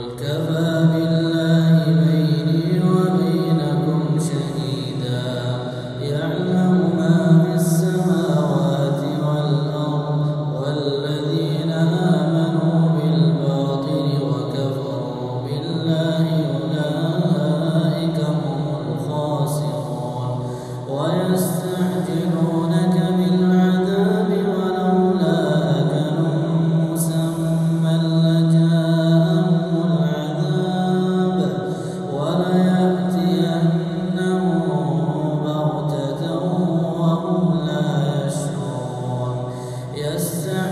الكافر يستعجل